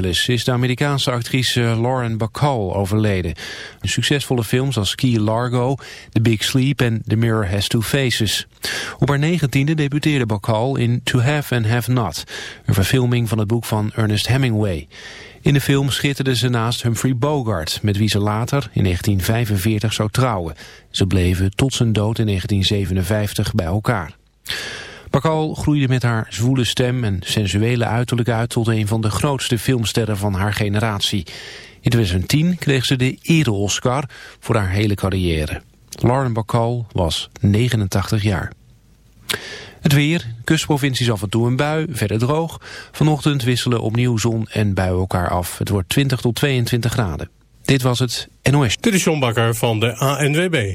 Is de Amerikaanse actrice Lauren Bacall overleden. Succesvolle films als Key Largo, The Big Sleep en The Mirror Has Two Faces. Op haar negentiende debuteerde Bacall in To Have and Have Not, een verfilming van het boek van Ernest Hemingway. In de film schitterde ze naast Humphrey Bogart, met wie ze later in 1945 zou trouwen. Ze bleven tot zijn dood in 1957 bij elkaar. Bacall groeide met haar zwoele stem en sensuele uiterlijk uit tot een van de grootste filmsterren van haar generatie. In 2010 kreeg ze de Ere-Oscar voor haar hele carrière. Lauren Bacall was 89 jaar. Het weer, kustprovincies af en toe een bui, verder droog. Vanochtend wisselen opnieuw zon en bui elkaar af. Het wordt 20 tot 22 graden. Dit was het NOS. Dit is John Bakker van de ANWB.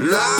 And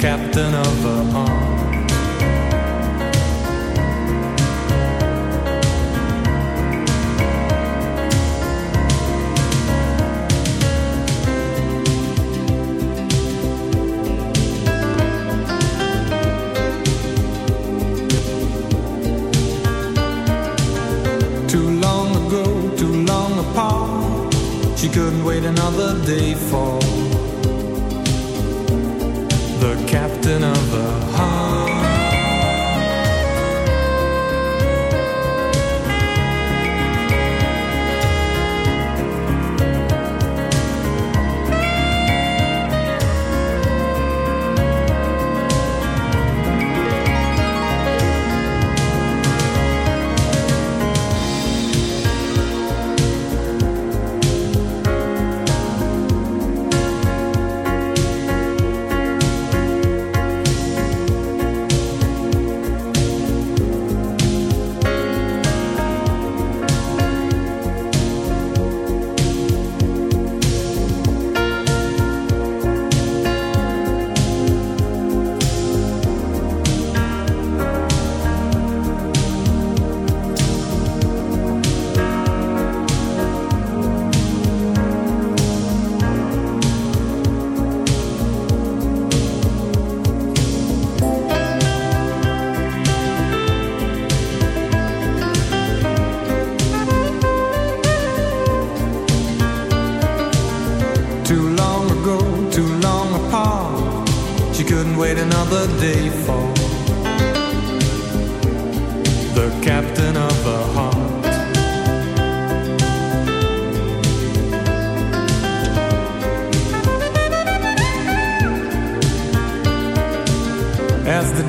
captain of the arm.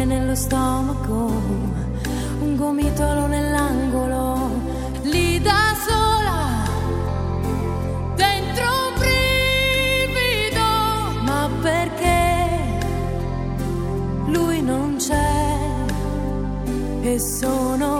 rumore nello stomaco, un gomitolo nell'angolo, lì da sola, dentro un brivido, ma perché lui non c'è? E sono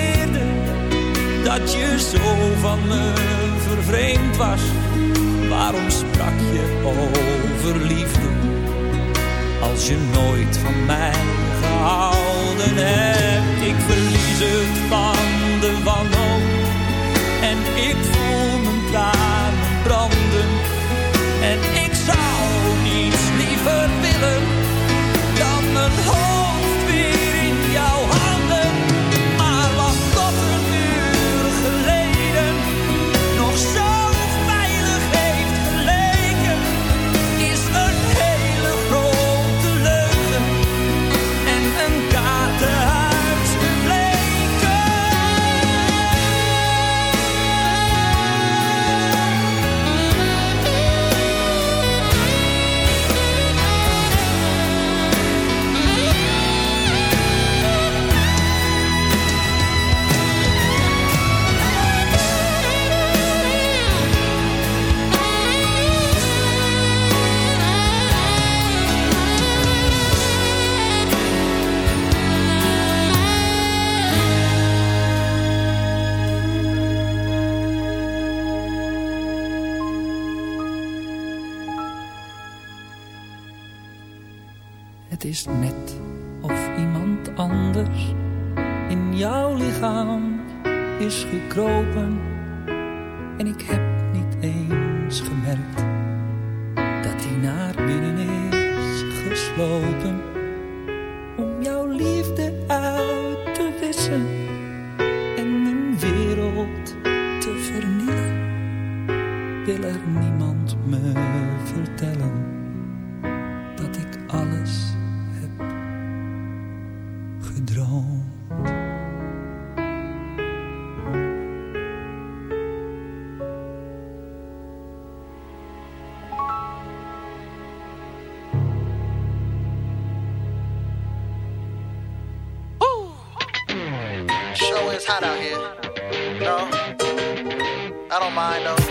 dat je zo van me vervreemd was. Waarom sprak je over liefde als je nooit van mij gehouden hebt? Ik verlies het van de wanhoop en ik voel me klaar branden en ik zou niets liever. I don't mind though.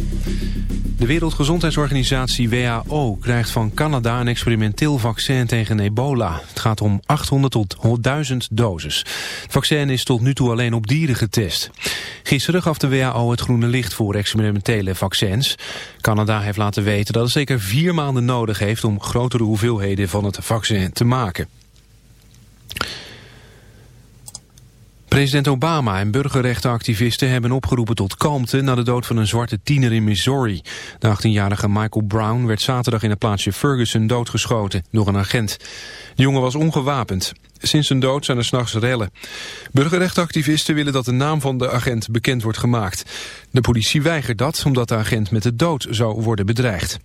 De Wereldgezondheidsorganisatie WHO krijgt van Canada een experimenteel vaccin tegen ebola. Het gaat om 800 tot 1000 doses. Het vaccin is tot nu toe alleen op dieren getest. Gisteren gaf de WHO het groene licht voor experimentele vaccins. Canada heeft laten weten dat het zeker vier maanden nodig heeft om grotere hoeveelheden van het vaccin te maken. President Obama en burgerrechtenactivisten hebben opgeroepen tot kalmte na de dood van een zwarte tiener in Missouri. De 18-jarige Michael Brown werd zaterdag in het plaatsje Ferguson doodgeschoten door een agent. De jongen was ongewapend. Sinds zijn dood zijn er s'nachts rellen. Burgerrechtenactivisten willen dat de naam van de agent bekend wordt gemaakt. De politie weigert dat omdat de agent met de dood zou worden bedreigd.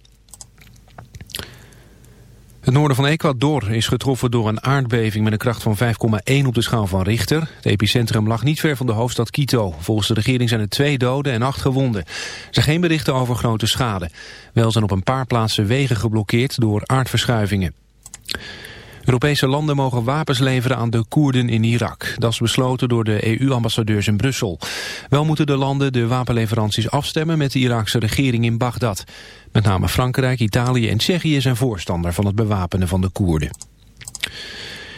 Het noorden van Ecuador is getroffen door een aardbeving met een kracht van 5,1 op de schaal van Richter. Het epicentrum lag niet ver van de hoofdstad Quito. Volgens de regering zijn er twee doden en acht gewonden. Er zijn geen berichten over grote schade. Wel zijn op een paar plaatsen wegen geblokkeerd door aardverschuivingen. Europese landen mogen wapens leveren aan de Koerden in Irak. Dat is besloten door de EU-ambassadeurs in Brussel. Wel moeten de landen de wapenleveranties afstemmen met de Iraakse regering in Bagdad. Met name Frankrijk, Italië en Tsjechië zijn voorstander van het bewapenen van de Koerden.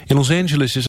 In Los Angeles is